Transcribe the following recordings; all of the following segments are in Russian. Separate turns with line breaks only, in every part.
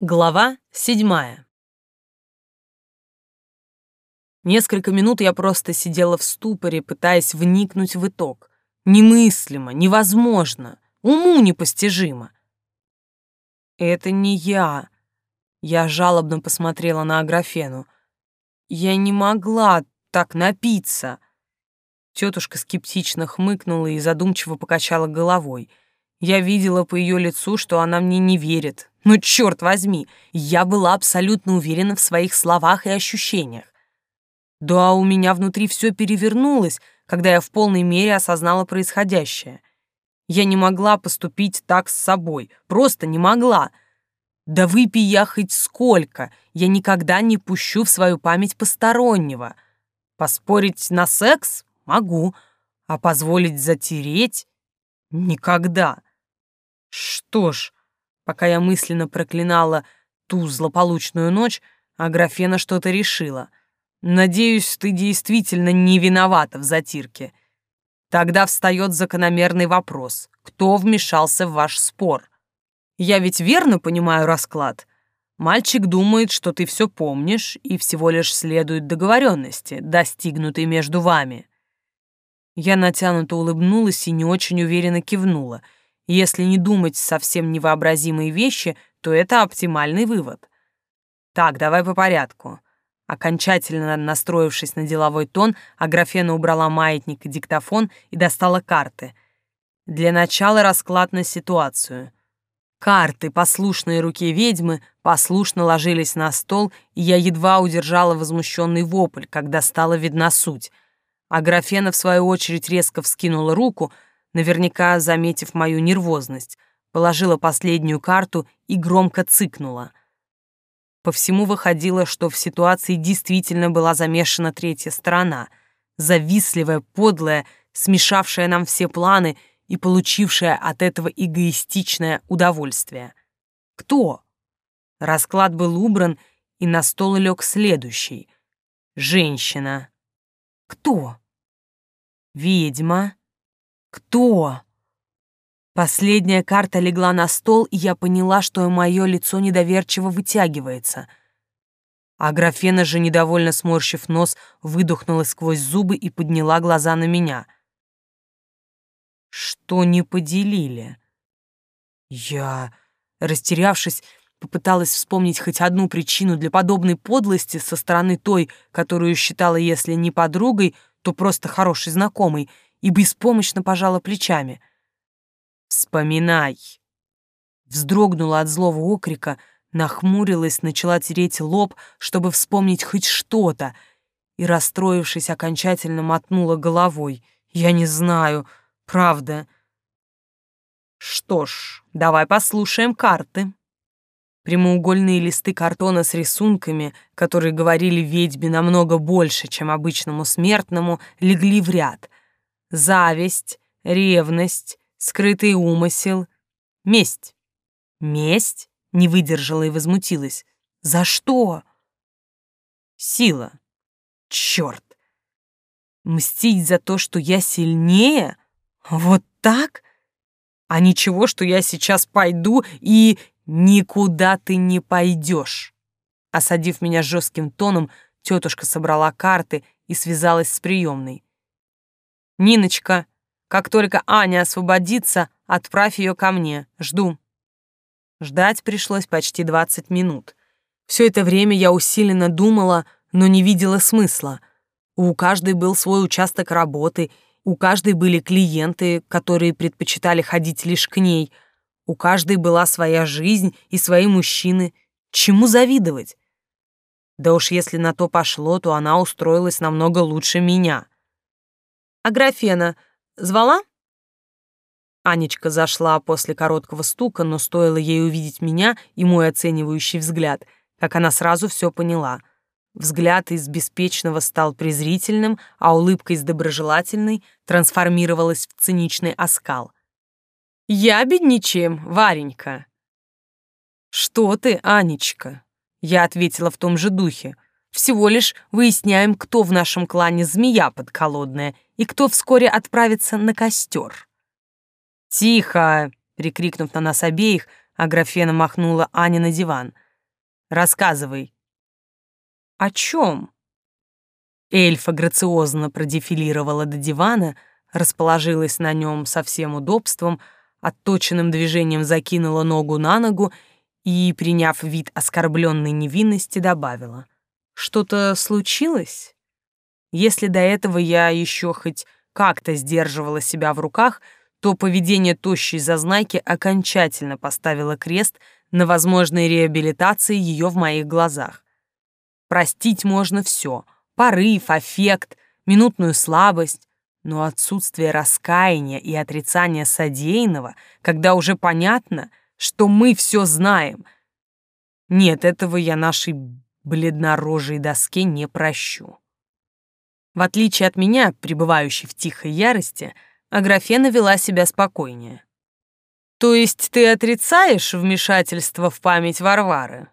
Глава седьмая. Несколько минут я просто сидела в ступоре, пытаясь вникнуть в итог. Немыслимо, невозможно, уму непостижимо. Это не я. Я жалобно посмотрела на Аграфену. Я не могла так напиться. Тетушка скептично хмыкнула и задумчиво покачала головой. Я видела по ее лицу, что она мне не верит, ну, черт возьми, я была абсолютно уверена в своих словах и ощущениях. Да, у меня внутри все перевернулось, когда я в полной мере осознала происходящее. Я не могла поступить так с собой, просто не могла. Да выпей я хоть сколько, я никогда не пущу в свою память постороннего. Поспорить на секс могу, а позволить затереть — никогда. Что ж, Пока я мысленно проклинала ту злополучную ночь, а графена что-то решила. Надеюсь, ты действительно не виновата в затирке. Тогда встает закономерный вопрос. Кто вмешался в ваш спор? Я ведь верно понимаю расклад? Мальчик думает, что ты все помнишь и всего лишь следует договоренности, достигнутой между вами. Я натянуто улыбнулась и не очень уверенно кивнула — если не думать совсем невообразимые вещи, то это оптимальный вывод. Так, давай по порядку. Окончательно настроившись на деловой тон, Аграфена убрала маятник и диктофон и достала карты. Для начала расклад на ситуацию. Карты, послушные руке ведьмы, послушно ложились на стол, и я едва удержала возмущенный вопль, когда стала видна суть. Аграфена, в свою очередь, резко вскинула руку — наверняка заметив мою нервозность, положила последнюю карту и громко цыкнула. По всему выходило, что в ситуации действительно была замешана третья сторона, завистливая, подлая, смешавшая нам все планы и получившая от этого эгоистичное удовольствие. Кто? Расклад был убран, и на стол лег следующий. Женщина. Кто? Ведьма. Кто? Последняя карта легла на стол, и я поняла, что мое лицо недоверчиво вытягивается. А графена же, недовольно сморщив нос, выдохнула сквозь зубы и подняла глаза на меня. Что не поделили? Я, растерявшись, попыталась вспомнить хоть одну причину для подобной подлости со стороны той, которую считала, если не подругой, то просто хорошей знакомой — и беспомощно пожала плечами. «Вспоминай!» Вздрогнула от злого окрика, нахмурилась, начала тереть лоб, чтобы вспомнить хоть что-то, и, расстроившись, окончательно мотнула головой. «Я не знаю, правда». «Что ж, давай послушаем карты». Прямоугольные листы картона с рисунками, которые говорили ведьме намного больше, чем обычному смертному, легли в ряд — зависть, ревность, скрытый умысел, месть. Месть? Не выдержала и возмутилась. За что? Сила. Черт. Мстить за то, что я сильнее? Вот так? А ничего, что я сейчас пойду и никуда ты не пойдешь. Осадив меня жестким тоном, тетушка собрала карты и связалась с приемной. «Ниночка, как только Аня освободится, отправь ее ко мне. Жду». Ждать пришлось почти 20 минут. Все это время я усиленно думала, но не видела смысла. У каждой был свой участок работы, у каждой были клиенты, которые предпочитали ходить лишь к ней, у каждой была своя жизнь и свои мужчины. Чему завидовать? Да уж если на то пошло, то она устроилась намного лучше меня. А графена звала?» Анечка зашла после короткого стука, но стоило ей увидеть меня и мой оценивающий взгляд, как она сразу все поняла. Взгляд из беспечного стал презрительным, а улыбка из доброжелательной трансформировалась в циничный оскал. «Я бедничаем, Варенька». «Что ты, Анечка?» Я ответила в том же духе. Всего лишь выясняем, кто в нашем клане змея подколодная и кто вскоре отправится на костер. «Тихо!» — прикрикнув на нас обеих, Аграфена махнула Ане на диван. Рассказывай». «О чем?» Эльфа грациозно продефилировала до дивана, расположилась на нем со всем удобством, отточенным движением закинула ногу на ногу и, приняв вид оскорбленной невинности, добавила. «Что-то случилось? Если до этого я еще хоть как-то сдерживала себя в руках, то поведение тощей зазнайки окончательно поставило крест на возможной реабилитации ее в моих глазах. Простить можно все — порыв, аффект, минутную слабость, но отсутствие раскаяния и отрицания содеянного, когда уже понятно, что мы все знаем. Нет, этого я нашей бледнорожей доске не прощу. В отличие от меня, пребывающей в тихой ярости, Аграфена вела себя спокойнее. «То есть ты отрицаешь вмешательство в память Варвары?»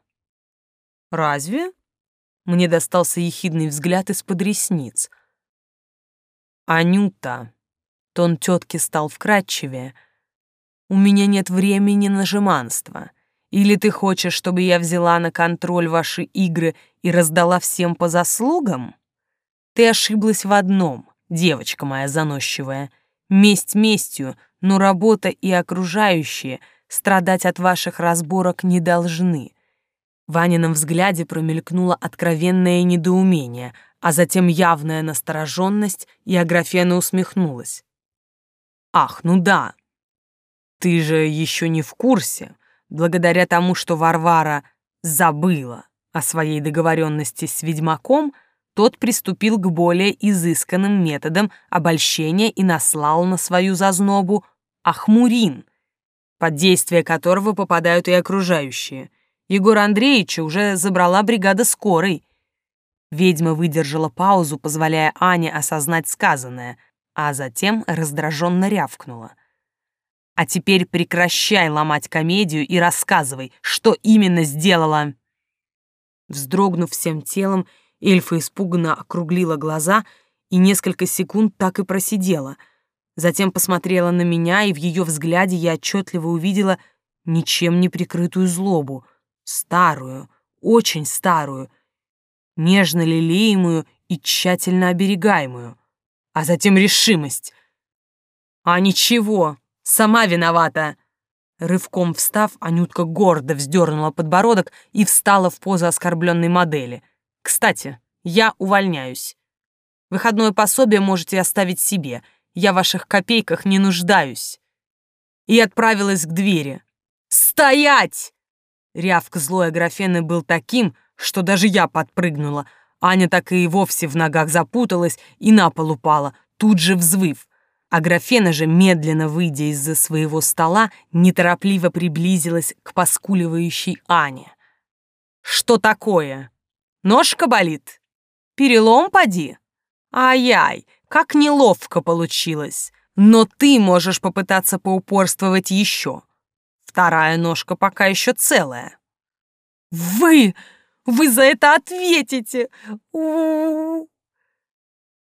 «Разве?» Мне достался ехидный взгляд из-под ресниц. «Анюта!» Тон тетки стал вкрадчивее. «У меня нет времени на жеманство. Или ты хочешь, чтобы я взяла на контроль ваши игры и раздала всем по заслугам? Ты ошиблась в одном, девочка моя заносчивая. Месть местью, но работа и окружающие страдать от ваших разборок не должны. В Анином взгляде промелькнуло откровенное недоумение, а затем явная настороженность, и Аграфена усмехнулась. «Ах, ну да! Ты же еще не в курсе. Благодаря тому, что Варвара забыла о своей договоренности с ведьмаком, тот приступил к более изысканным методам обольщения и наслал на свою зазнобу Ахмурин, под действие которого попадают и окружающие — Егора Андреевича уже забрала бригада скорой. Ведьма выдержала паузу, позволяя Ане осознать сказанное, а затем раздраженно рявкнула. «А теперь прекращай ломать комедию и рассказывай, что именно сделала!» Вздрогнув всем телом, эльфа испуганно округлила глаза и несколько секунд так и просидела. Затем посмотрела на меня, и в ее взгляде я отчетливо увидела ничем не прикрытую злобу — старую, очень старую, нежно лелеемую и тщательно оберегаемую, а затем решимость. А ничего, сама виновата. Рывком встав, Анютка гордо вздернула подбородок и встала в позу оскорбленной модели. «Кстати, я увольняюсь. Выходное пособие можете оставить себе. Я в ваших копейках не нуждаюсь». И отправилась к двери. «Стоять!» Рявк злой Аграфены был таким, что даже я подпрыгнула. Аня так и вовсе в ногах запуталась и на пол упала, тут же взвыв. Аграфена же, медленно выйдя из-за своего стола, неторопливо приблизилась к поскуливающей Ане. «Что такое? Ножка болит? Перелом поди? Ай-яй, как неловко получилось. Но ты можешь попытаться поупорствовать еще. Вторая ножка пока еще целая. Вы! Вы за это ответите!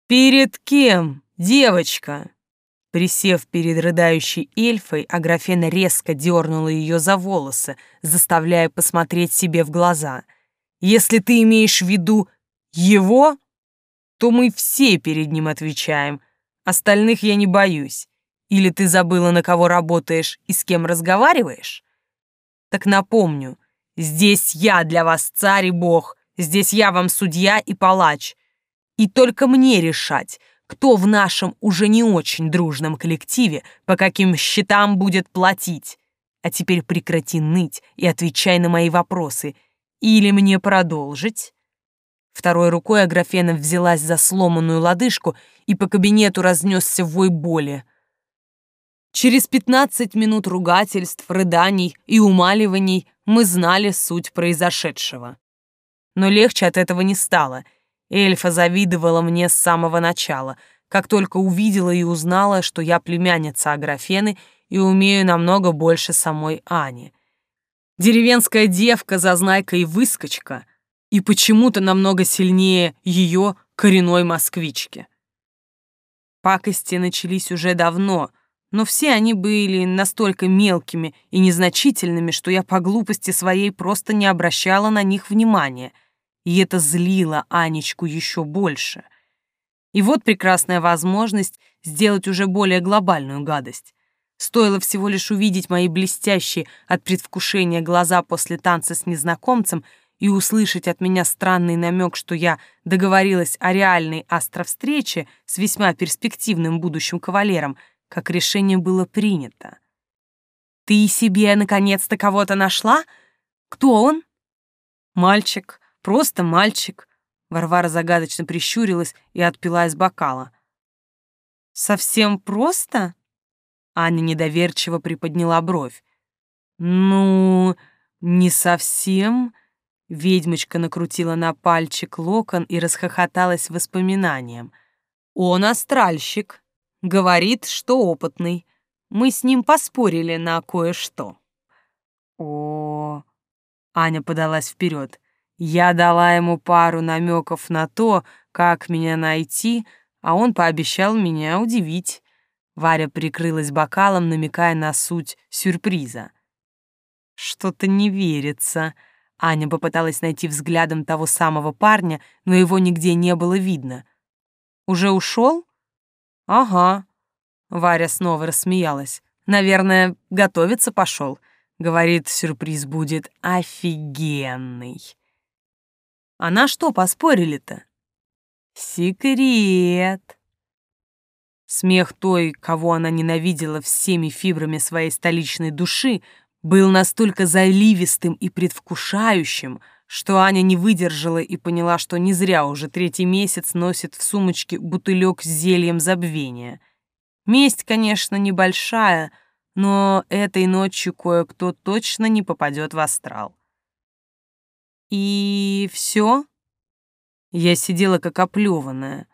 Перед кем, девочка? Присев перед рыдающей эльфой, Аграфена резко дернула ее за волосы, заставляя посмотреть себе в глаза. «Если ты имеешь в виду его, то мы все перед ним отвечаем. Остальных я не боюсь. Или ты забыла, на кого работаешь и с кем разговариваешь? Так напомню, здесь я для вас царь и бог, здесь я вам судья и палач. И только мне решать, кто в нашем уже не очень дружном коллективе по каким счетам будет платить. А теперь прекрати ныть и отвечай на мои вопросы. Или мне продолжить?» Второй рукой Аграфена взялась за сломанную лодыжку, и по кабинету разнесся вой боли. Через пятнадцать минут ругательств, рыданий и умаливаний мы знали суть произошедшего. Но легче от этого не стало. Эльфа завидовала мне с самого начала, как только увидела и узнала, что я племянница Аграфены и умею намного больше самой Ани. Деревенская девка, зазнайка и выскочка, и почему-то намного сильнее ее коренной москвички. Пакости начались уже давно — но все они были настолько мелкими и незначительными, что я по глупости своей просто не обращала на них внимания, и это злило Анечку еще больше. И вот прекрасная возможность сделать уже более глобальную гадость. Стоило всего лишь увидеть мои блестящие от предвкушения глаза после танца с незнакомцем и услышать от меня странный намек, что я договорилась о реальной астровстрече с весьма перспективным будущим кавалером, как решение было принято. «Ты себе наконец-то кого-то нашла? Кто он?» «Мальчик, просто мальчик», — Варвара загадочно прищурилась и отпила из бокала. «Совсем просто?» Аня недоверчиво приподняла бровь. «Ну, не совсем...» Ведьмочка накрутила на пальчик локон и расхохоталась воспоминанием. «Он астральщик. Говорит, что опытный. Мы с ним поспорили на кое-что». «О...» Аня подалась вперед. «Я дала ему пару намеков на то, как меня найти, а он пообещал меня удивить. Варя прикрылась бокалом, намекая на суть сюрприза. «Что-то не верится». Аня попыталась найти взглядом того самого парня, но его нигде не было видно. «Уже ушел?» «Ага». Варя снова рассмеялась. «Наверное, готовиться пошел. Говорит, сюрприз будет офигенный». «А на что поспорили-то?» «Секрет». Смех той, кого она ненавидела всеми фибрами своей столичной души, был настолько заливистым и предвкушающим, что Аня не выдержала и поняла, что не зря уже третий месяц носит в сумочке бутылек с зельем забвения. Месть, конечно, небольшая, но этой ночью кое-кто точно не попадет в астрал. И все? Я сидела как оплеванная.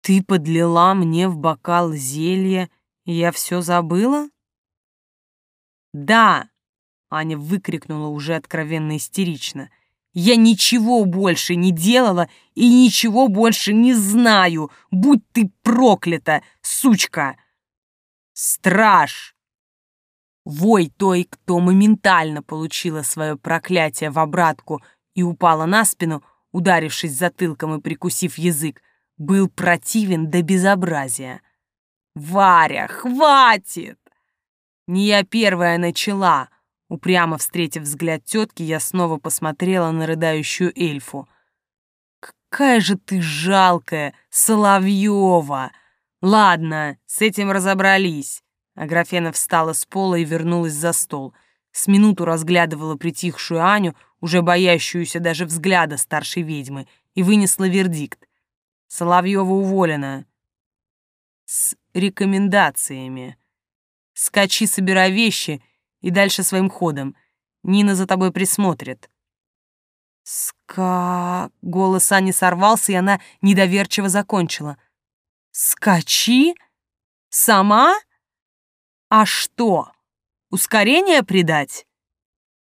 Ты подлила мне в бокал зелье, и я все забыла? Да, Аня выкрикнула уже откровенно истерично. Я ничего больше не делала и ничего больше не знаю. Будь ты проклята, сучка! Страж! Вой той, кто моментально получила свое проклятие в обратку и упала на спину, ударившись затылком и прикусив язык, был противен до безобразия. «Варя, хватит!» Не я первая начала. Упрямо встретив взгляд тетки, я снова посмотрела на рыдающую эльфу. «Какая же ты жалкая, Соловьева! Ладно, с этим разобрались». Аграфена встала с пола и вернулась за стол. С минуту разглядывала притихшую Аню, уже боящуюся даже взгляда старшей ведьмы, и вынесла вердикт. Соловьева уволена. С рекомендациями. Скачи, собирай вещи и дальше своим ходом. Нина за тобой присмотрит. Ска... Голос Ани сорвался, и она недоверчиво закончила. Скачи? Сама? А что? Ускорение придать?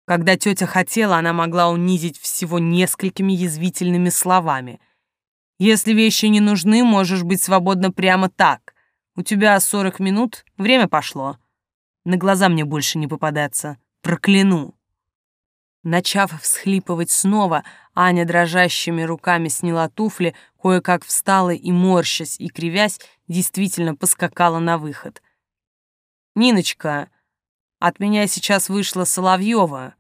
Когда тетя хотела, она могла унизить всего несколькими язвительными словами — если вещи не нужны, можешь быть свободна прямо так. У тебя сорок минут, время пошло. На глаза мне больше не попадаться. Прокляну. Начав всхлипывать снова, Аня дрожащими руками сняла туфли, кое-как встала и, морщась и кривясь, действительно поскакала на выход. «Ниночка, от меня сейчас вышла Соловьева.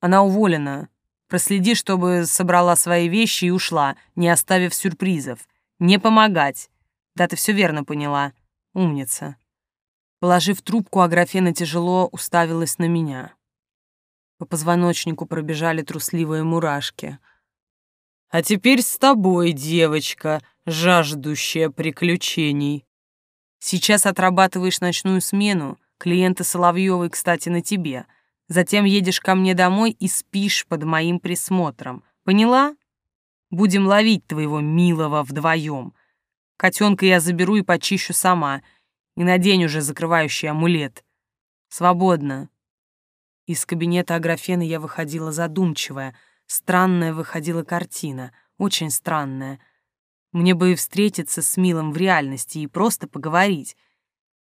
Она уволена. Проследи, чтобы собрала свои вещи и ушла, не оставив сюрпризов. Не помогать. Да, ты все верно поняла. Умница. Положив трубку, Аграфена тяжело уставилась на меня. По позвоночнику пробежали трусливые мурашки. «А теперь с тобой, девочка, жаждущая приключений. Сейчас отрабатываешь ночную смену, клиенты Соловьёвой, кстати, на тебе — Затем едешь ко мне домой и спишь под моим присмотром. Поняла? Будем ловить твоего милого вдвоем. Котенка я заберу и почищу сама. И надень уже закрывающий амулет. Свободно. Из кабинета Аграфены я выходила задумчивая. Странная выходила картина. Очень странная. Мне бы и встретиться с Милом в реальности и просто поговорить.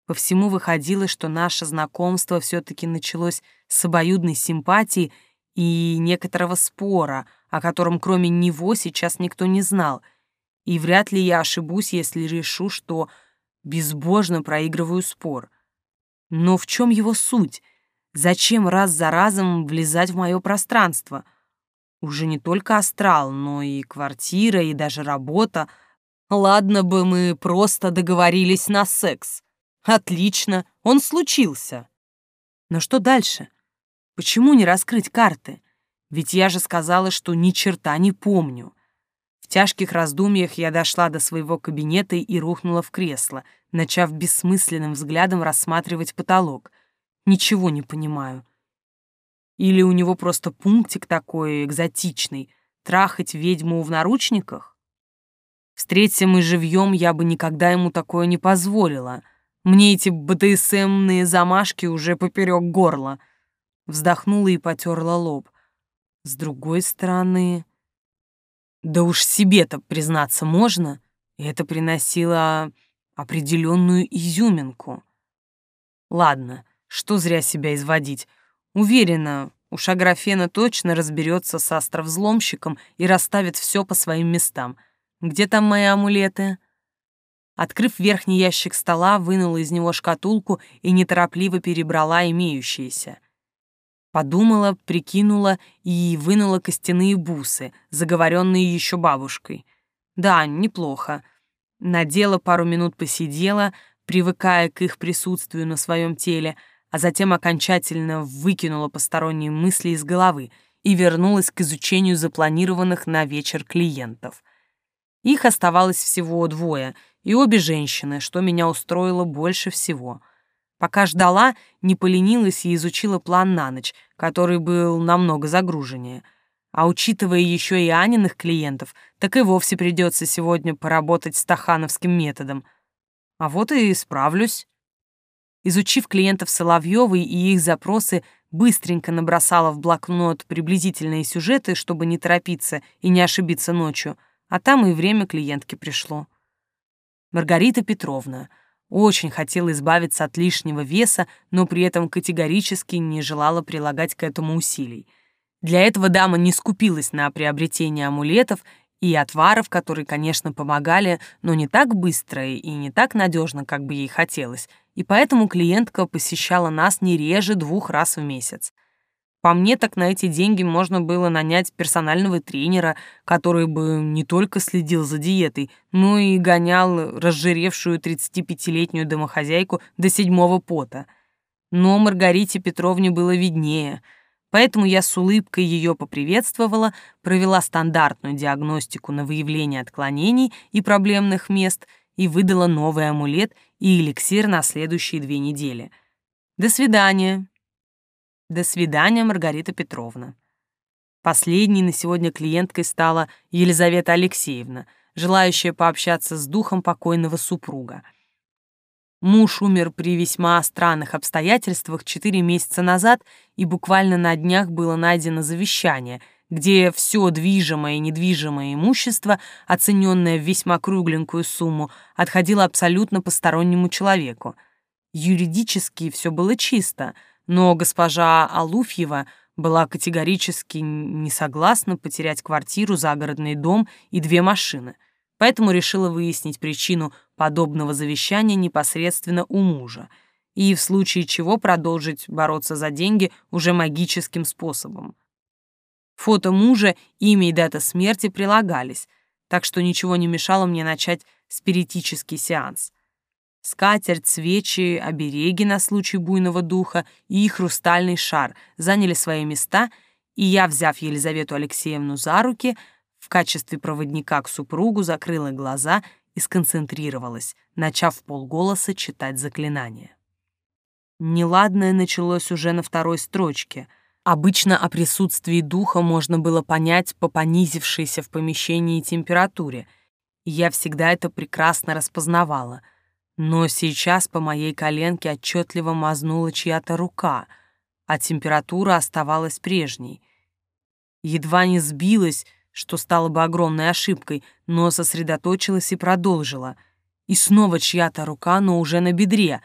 По всему выходило, что наше знакомство все-таки началось с обоюдной симпатии и некоторого спора, о котором кроме него сейчас никто не знал. И вряд ли я ошибусь, если решу, что безбожно проигрываю спор. Но в чем его суть? Зачем раз за разом влезать в мое пространство? Уже не только астрал, но и квартира, и даже работа. Ладно бы мы просто договорились на секс. Отлично, он случился. Но что дальше? Почему не раскрыть карты? Ведь я же сказала, что ни черта не помню. В тяжких раздумьях я дошла до своего кабинета и рухнула в кресло, начав бессмысленным взглядом рассматривать потолок. Ничего не понимаю. Или у него просто пунктик такой экзотичный — трахать ведьму в наручниках? Встреться мы живьем, я бы никогда ему такое не позволила. Мне эти БДСМные замашки уже поперек горла. Вздохнула и потерла лоб. С другой стороны... Да уж себе-то признаться можно, это приносило определенную изюминку. Ладно, что зря себя изводить. Уверена, уж Аграфена точно разберется с астровзломщиком и расставит все по своим местам. Где там мои амулеты? Открыв верхний ящик стола, вынула из него шкатулку и неторопливо перебрала имеющиеся. Подумала, прикинула и вынула костяные бусы, заговоренные еще бабушкой. Да, неплохо. Надела пару минут посидела, привыкая к их присутствию на своем теле, а затем окончательно выкинула посторонние мысли из головы и вернулась к изучению запланированных на вечер клиентов. Их оставалось всего двое — и обе женщины, что меня устроило больше всего. Пока ждала, не поленилась и изучила план на ночь, который был намного загруженнее. А учитывая еще и Аниных клиентов, так и вовсе придется сегодня поработать стахановским методом. А вот и справлюсь. Изучив клиентов Соловьевой и их запросы, быстренько набросала в блокнот приблизительные сюжеты, чтобы не торопиться и не ошибиться ночью, а там и время клиентки пришло. Маргарита Петровна. Очень хотела избавиться от лишнего веса, но при этом категорически не желала прилагать к этому усилий. Для этого дама не скупилась на приобретение амулетов и отваров, которые, конечно, помогали, но не так быстро и не так надежно, как бы ей хотелось, и поэтому клиентка посещала нас не реже двух раз в месяц. По мне, так на эти деньги можно было нанять персонального тренера, который бы не только следил за диетой, но и гонял разжиревшую 35-летнюю домохозяйку до седьмого пота. Но Маргарите Петровне было виднее, поэтому я с улыбкой ее поприветствовала, провела стандартную диагностику на выявление отклонений и проблемных мест и выдала новый амулет и эликсир на следующие две недели. До свидания. До свидания, Маргарита Петровна. Последней на сегодня клиенткой стала Елизавета Алексеевна, желающая пообщаться с духом покойного супруга. Муж умер при весьма странных обстоятельствах четыре месяца назад, и буквально на днях было найдено завещание, где все движимое и недвижимое имущество, оцененное в весьма кругленькую сумму, отходило абсолютно постороннему человеку. Юридически все было чисто — но госпожа Алуфьева была категорически не согласна потерять квартиру, загородный дом и две машины, поэтому решила выяснить причину подобного завещания непосредственно у мужа и в случае чего продолжить бороться за деньги уже магическим способом. Фото мужа, имя и дата смерти прилагались, так что ничего не мешало мне начать спиритический сеанс — Скатерть, свечи, обереги на случай буйного духа и хрустальный шар заняли свои места, и я, взяв Елизавету Алексеевну за руки, в качестве проводника к супругу закрыла глаза и сконцентрировалась, начав полголоса читать заклинание. Неладное началось уже на второй строчке. Обычно о присутствии духа можно было понять по понизившейся в помещении температуре, и я всегда это прекрасно распознавала — но сейчас по моей коленке отчетливо мазнула чья-то рука, а температура оставалась прежней. Едва не сбилась, что стало бы огромной ошибкой, но сосредоточилась и продолжила. И снова чья-то рука, но уже на бедре.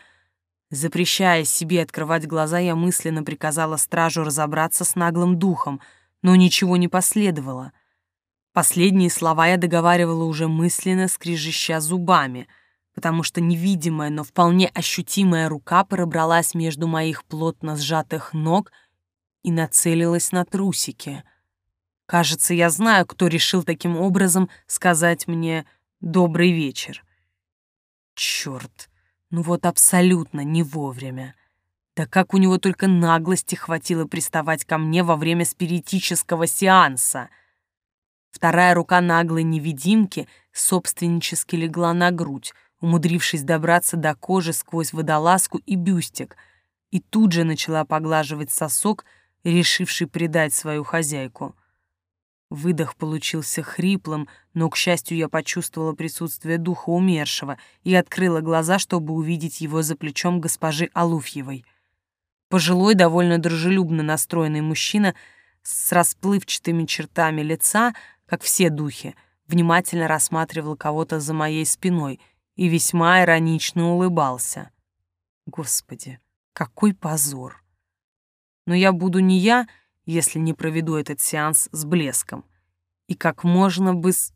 Запрещая себе открывать глаза, я мысленно приказала стражу разобраться с наглым духом, но ничего не последовало. Последние слова я договаривала уже мысленно, скрежеща зубами, потому что невидимая, но вполне ощутимая рука пробралась между моих плотно сжатых ног и нацелилась на трусики. Кажется, я знаю, кто решил таким образом сказать мне «добрый вечер». Черт! Ну вот абсолютно не вовремя. Да как у него только наглости хватило приставать ко мне во время спиритического сеанса. Вторая рука наглой невидимки собственнически легла на грудь, умудрившись добраться до кожи сквозь водолазку и бюстик, и тут же начала поглаживать сосок, решивший предать свою хозяйку. Выдох получился хриплым, но, к счастью, я почувствовала присутствие духа умершего и открыла глаза, чтобы увидеть его за плечом госпожи Алуфьевой. Пожилой, довольно дружелюбно настроенный мужчина с расплывчатыми чертами лица, как все духи, внимательно рассматривал кого-то за моей спиной и весьма иронично улыбался. Господи, какой позор! Но я буду не я, если не проведу этот сеанс с блеском. И как можно бы с...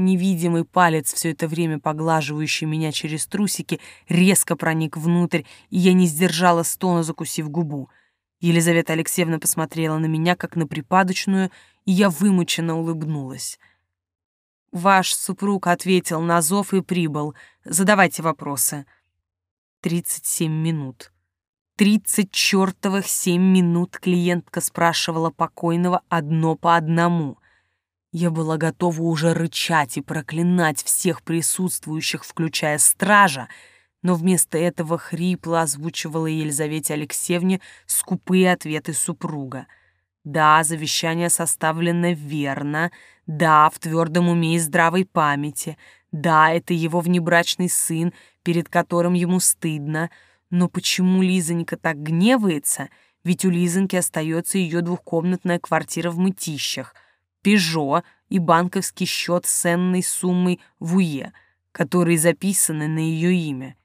Невидимый палец, все это время поглаживающий меня через трусики, резко проник внутрь, и я не сдержала стона, закусив губу. Елизавета Алексеевна посмотрела на меня, как на припадочную, и я вымученно улыбнулась. «Ваш супруг ответил на зов и прибыл. Задавайте вопросы». «Тридцать семь минут». Тридцать чертовых семь минут клиентка спрашивала покойного одно по одному. Я была готова уже рычать и проклинать всех присутствующих, включая стража, но вместо этого хрипло озвучивала Елизавете Алексеевне скупые ответы супруга. Да, завещание составлено верно, да, в твердом уме и здравой памяти, да, это его внебрачный сын, перед которым ему стыдно — но почему Лизонька так гневается? Ведь у Лизоньки остается ее двухкомнатная квартира в Мытищах, Пежо и банковский счет с ценной суммой в УЕ, которые записаны на ее имя.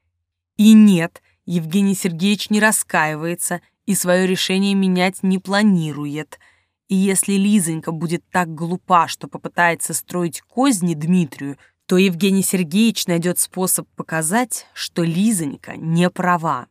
И нет, Евгений Сергеевич не раскаивается и свое решение менять не планирует. И если Лизонька будет так глупа, что попытается строить козни Дмитрию, то Евгений Сергеевич найдет способ показать, что Лизонька не права.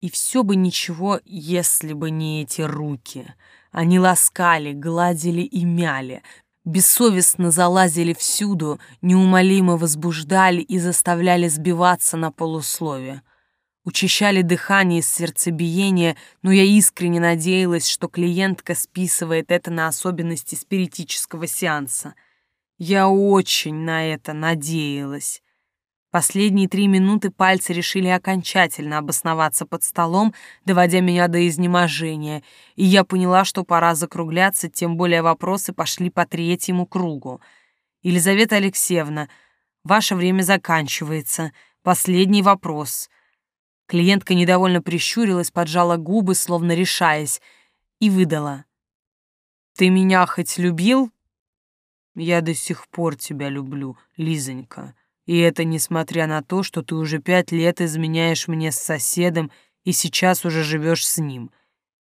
И все бы ничего, если бы не эти руки. Они ласкали, гладили и мяли, бессовестно залазили всюду, неумолимо возбуждали и заставляли сбиваться на полусловие. Учащали дыхание и сердцебиение, но я искренне надеялась, что клиентка списывает это на особенности спиритического сеанса — я очень на это надеялась. Последние три минуты пальцы решили окончательно обосноваться под столом, доводя меня до изнеможения, и я поняла, что пора закругляться, тем более вопросы пошли по третьему кругу. «Елизавета Алексеевна, ваше время заканчивается. Последний вопрос». Клиентка недовольно прищурилась, поджала губы, словно решаясь, и выдала. «Ты меня хоть любил?» Я до сих пор тебя люблю, Лизонька. И это несмотря на то, что ты уже пять лет изменяешь мне с соседом и сейчас уже живешь с ним.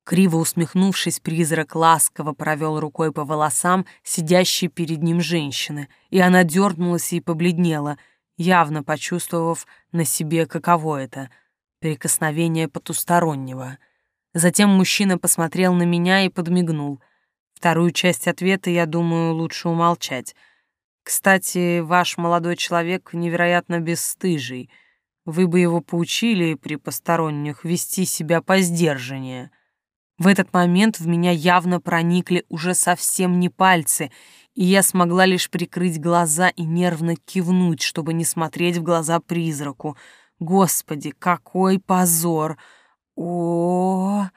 Криво усмехнувшись, призрак ласково провел рукой по волосам сидящей перед ним женщины, и она дернулась и побледнела, явно почувствовав на себе, каково это — прикосновение потустороннего. Затем мужчина посмотрел на меня и подмигнул — Вторую часть ответа, я думаю, лучше умолчать. Кстати, ваш молодой человек невероятно бесстыжий. Вы бы его поучили при посторонних вести себя по сдержаннее. В этот момент в меня явно проникли уже совсем не пальцы, и я смогла лишь прикрыть глаза и нервно кивнуть, чтобы не смотреть в глаза призраку. Господи, какой позор! О, -о, -о, -о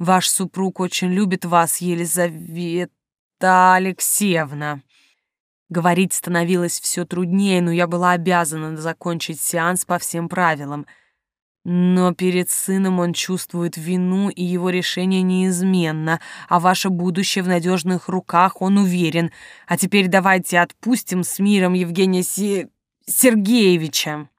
Ваш супруг очень любит вас, Елизавета Алексеевна. Говорить становилось все труднее, но я была обязана закончить сеанс по всем правилам. Но перед сыном он чувствует вину, и его решение неизменно, а ваше будущее в надежных руках, он уверен. А теперь давайте отпустим с миром Евгения Си... Сергеевича.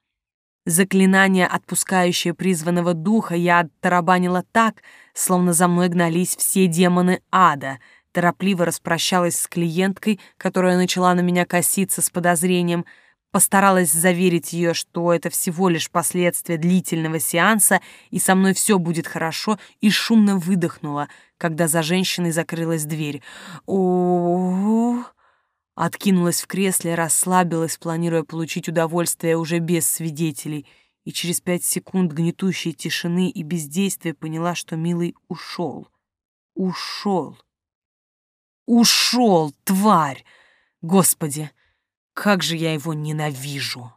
Заклинание, отпускающее призванного духа, я оттарабанила так, словно за мной гнались все демоны ада. Торопливо распрощалась с клиенткой, которая начала на меня коситься с подозрением, постаралась заверить ее, что это всего лишь последствия длительного сеанса, и со мной все будет хорошо, и шумно выдохнула, когда за женщиной закрылась дверь. Откинулась в кресле, расслабилась, планируя получить удовольствие уже без свидетелей, и через пять секунд гнетущей тишины и бездействия поняла, что милый ушел. Ушел. Ушел, тварь! Господи, как же я его ненавижу!